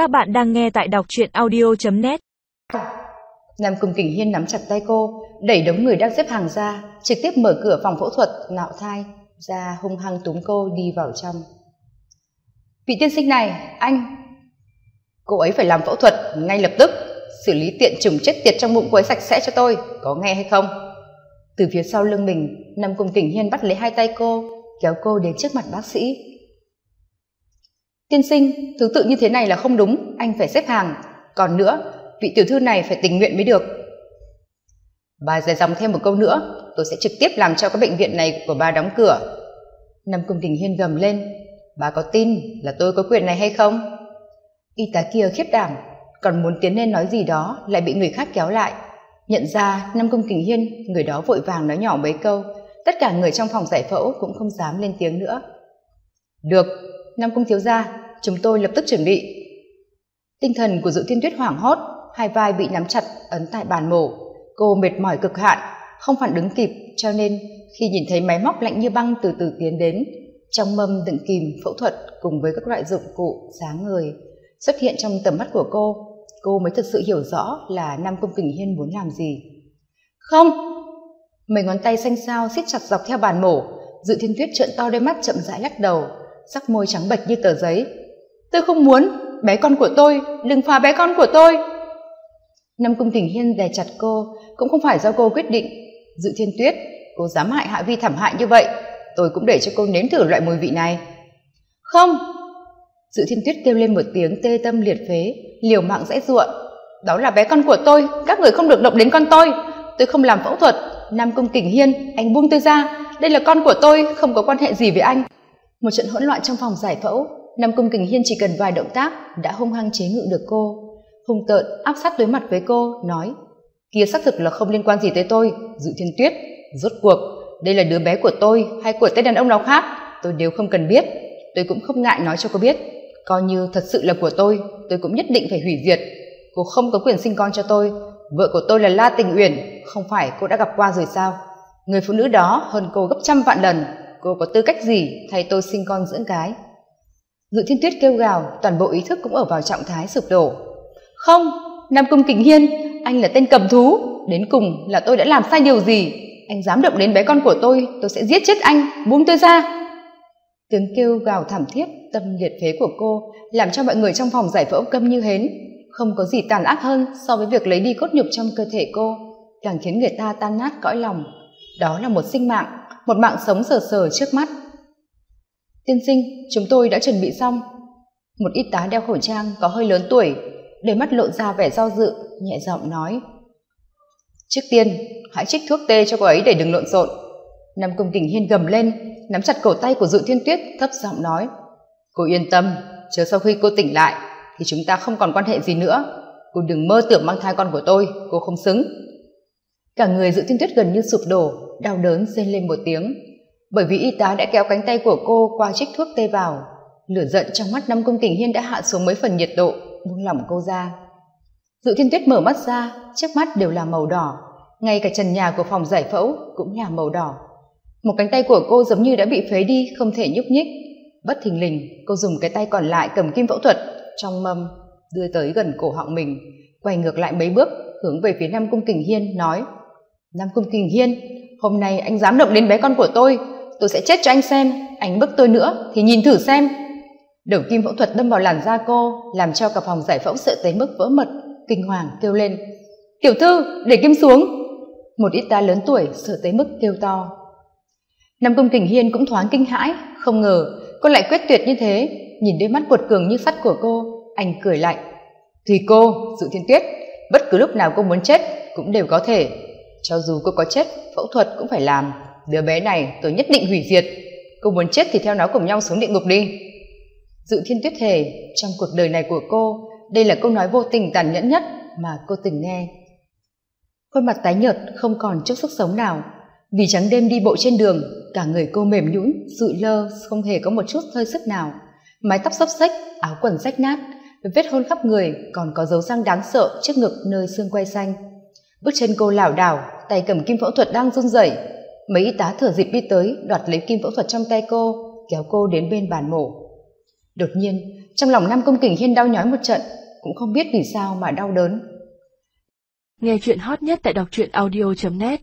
Các bạn đang nghe tại đọc truyện audio.net Nam Cung Kình Hiên nắm chặt tay cô, đẩy đống người đang xếp hàng ra, trực tiếp mở cửa phòng phẫu thuật nạo thai, ra hung hăng túm cô đi vào trong. Vị tiên sinh này, anh... Cô ấy phải làm phẫu thuật ngay lập tức, xử lý tiện trùng chết tiệt trong bụng cô ấy sạch sẽ cho tôi, có nghe hay không? Từ phía sau lưng mình, Nam Cung Kình Hiên bắt lấy hai tay cô, kéo cô đến trước mặt bác sĩ. Tiên sinh, thứ tự như thế này là không đúng, anh phải xếp hàng. Còn nữa, vị tiểu thư này phải tình nguyện mới được. Bà dài dòng thêm một câu nữa, tôi sẽ trực tiếp làm cho cái bệnh viện này của bà đóng cửa. Nam Cung đình Hiên gầm lên, bà có tin là tôi có quyền này hay không? Y tá kia khiếp đảm, còn muốn tiến lên nói gì đó lại bị người khác kéo lại. Nhận ra Nam Cung Kình Hiên, người đó vội vàng nói nhỏ mấy câu, tất cả người trong phòng giải phẫu cũng không dám lên tiếng nữa. Được, Nam Cung thiếu gia, chúng tôi lập tức chuẩn bị. Tinh thần của Dự Thiên Tuyết hoảng hốt, hai vai bị nắm chặt ấn tại bàn mổ. Cô mệt mỏi cực hạn, không phản ứng kịp, cho nên khi nhìn thấy máy móc lạnh như băng từ từ tiến đến, trong mâm đựng kìm phẫu thuật cùng với các loại dụng cụ sáng người xuất hiện trong tầm mắt của cô, cô mới thực sự hiểu rõ là Nam Cung Kình Hiên muốn làm gì. Không! Mấy ngón tay xanh xao siết chặt dọc theo bàn mổ, Dự Thiên Tuyết trợn to đôi mắt chậm rãi lắc đầu, sắc môi trắng bệch như tờ giấy. Tôi không muốn, bé con của tôi, đừng phá bé con của tôi. Nam Cung tình Hiên đè chặt cô, cũng không phải do cô quyết định. Dự Thiên Tuyết, cô dám hại Hạ Vi thảm hại như vậy, tôi cũng để cho cô nếm thử loại mùi vị này. Không! Dự Thiên Tuyết kêu lên một tiếng tê tâm liệt phế, liều mạng dãy ruộng. Đó là bé con của tôi, các người không được động đến con tôi. Tôi không làm phẫu thuật. Nam Cung Kình Hiên, anh buông tôi ra. Đây là con của tôi, không có quan hệ gì với anh. Một trận hỗn loạn trong phòng giải phẫu, Nam Cung Kình Hiên chỉ cần vài động tác đã hung hăng chế ngự được cô. Hung tợn áp sát đối mặt với cô, nói Kia xác thực là không liên quan gì tới tôi, Dự Thiên Tuyết. Rốt cuộc, đây là đứa bé của tôi hay của tên đàn ông nào khác, tôi đều không cần biết. Tôi cũng không ngại nói cho cô biết. Coi như thật sự là của tôi tôi cũng nhất định phải hủy diệt. Cô không có quyền sinh con cho tôi. Vợ của tôi là la tình uyển không phải cô đã gặp qua rồi sao? Người phụ nữ đó hơn cô gấp trăm vạn lần. Cô có tư cách gì thay tôi sinh con dưỡng cái? Dự thiên tuyết kêu gào, toàn bộ ý thức cũng ở vào trạng thái sụp đổ. Không, nam cung kình hiên, anh là tên cầm thú. Đến cùng là tôi đã làm sai điều gì? Anh dám động đến bé con của tôi tôi sẽ giết chết anh, buông tôi ra. Tiếng kêu gào thảm thiết, tâm liệt phế của cô làm cho mọi người trong phòng giải phẫu câm như hến. Không có gì tàn ác hơn so với việc lấy đi cốt nhục trong cơ thể cô, càng khiến người ta tan nát cõi lòng. Đó là một sinh mạng, một mạng sống sờ sờ trước mắt tiên sinh, chúng tôi đã chuẩn bị xong. Một y tá đeo khẩu trang có hơi lớn tuổi, đôi mắt lộ ra vẻ do dự, nhẹ giọng nói. Trước tiên, hãy trích thuốc tê cho cô ấy để đừng lộn xộn. Nam công kình hiên gầm lên, nắm chặt cổ tay của dự thiên tuyết, thấp giọng nói. Cô yên tâm, chờ sau khi cô tỉnh lại, thì chúng ta không còn quan hệ gì nữa. Cô đừng mơ tưởng mang thai con của tôi, cô không xứng. Cả người dự thiên tuyết gần như sụp đổ, đau đớn rên lên một tiếng bởi vì y tá đã kéo cánh tay của cô qua trích thuốc tê vào. Lửa giận trong mắt năm công kình hiên đã hạ xuống mấy phần nhiệt độ, buông lỏng cô ra. Dự thiên tuyết mở mắt ra, trước mắt đều là màu đỏ. Ngay cả trần nhà của phòng giải phẫu cũng là màu đỏ. Một cánh tay của cô giống như đã bị phế đi, không thể nhúc nhích. Bất thình lình, cô dùng cái tay còn lại cầm kim phẫu thuật trong mâm, đưa tới gần cổ họng mình, quay ngược lại mấy bước, hướng về phía nam cung kình hiên, nói nam cung kình hiên, hôm nay anh dám động đến bé con của tôi tôi sẽ chết cho anh xem, anh bức tôi nữa, thì nhìn thử xem. Đầu kim phẫu thuật đâm vào làn da cô, làm cho cả phòng giải phẫu sợ tới mức vỡ mật, kinh hoàng kêu lên. Tiểu thư, để kim xuống. Một ít ta lớn tuổi sợ tới mức kêu to. Nam công kình hiên cũng thoáng kinh hãi, không ngờ, cô lại quyết tuyệt như thế. Nhìn đôi mắt cuột cường như sắt của cô, anh cười lạnh tùy cô dự thiên tuyết, bất cứ lúc nào cô muốn chết cũng đều có thể. Cho dù cô có chết, phẫu thuật cũng phải làm đứa bé này tôi nhất định hủy diệt. Cô muốn chết thì theo nó cùng nhau xuống địa ngục đi. Dự thiên tuyết thề, trong cuộc đời này của cô, đây là câu nói vô tình tàn nhẫn nhất mà cô từng nghe. Khuôn mặt tái nhợt, không còn chút sức sống nào. Vì trắng đêm đi bộ trên đường, cả người cô mềm nhũn sụi lơ, không hề có một chút hơi sức nào. Mái tóc xốc xếch, áo quần rách nát, vết hôn khắp người còn có dấu răng đáng sợ trước ngực nơi xương quay xanh. Bước chân cô lảo đảo, tay cầm kim phẫu thuật đang run rẩy mấy y tá thừa dịp đi tới, đoạt lấy kim phẫu thuật trong tay cô, kéo cô đến bên bàn mổ. Đột nhiên, trong lòng nam công kình hiên đau nhói một trận, cũng không biết vì sao mà đau đớn. Nghe chuyện hot nhất tại đọc truyện audio net.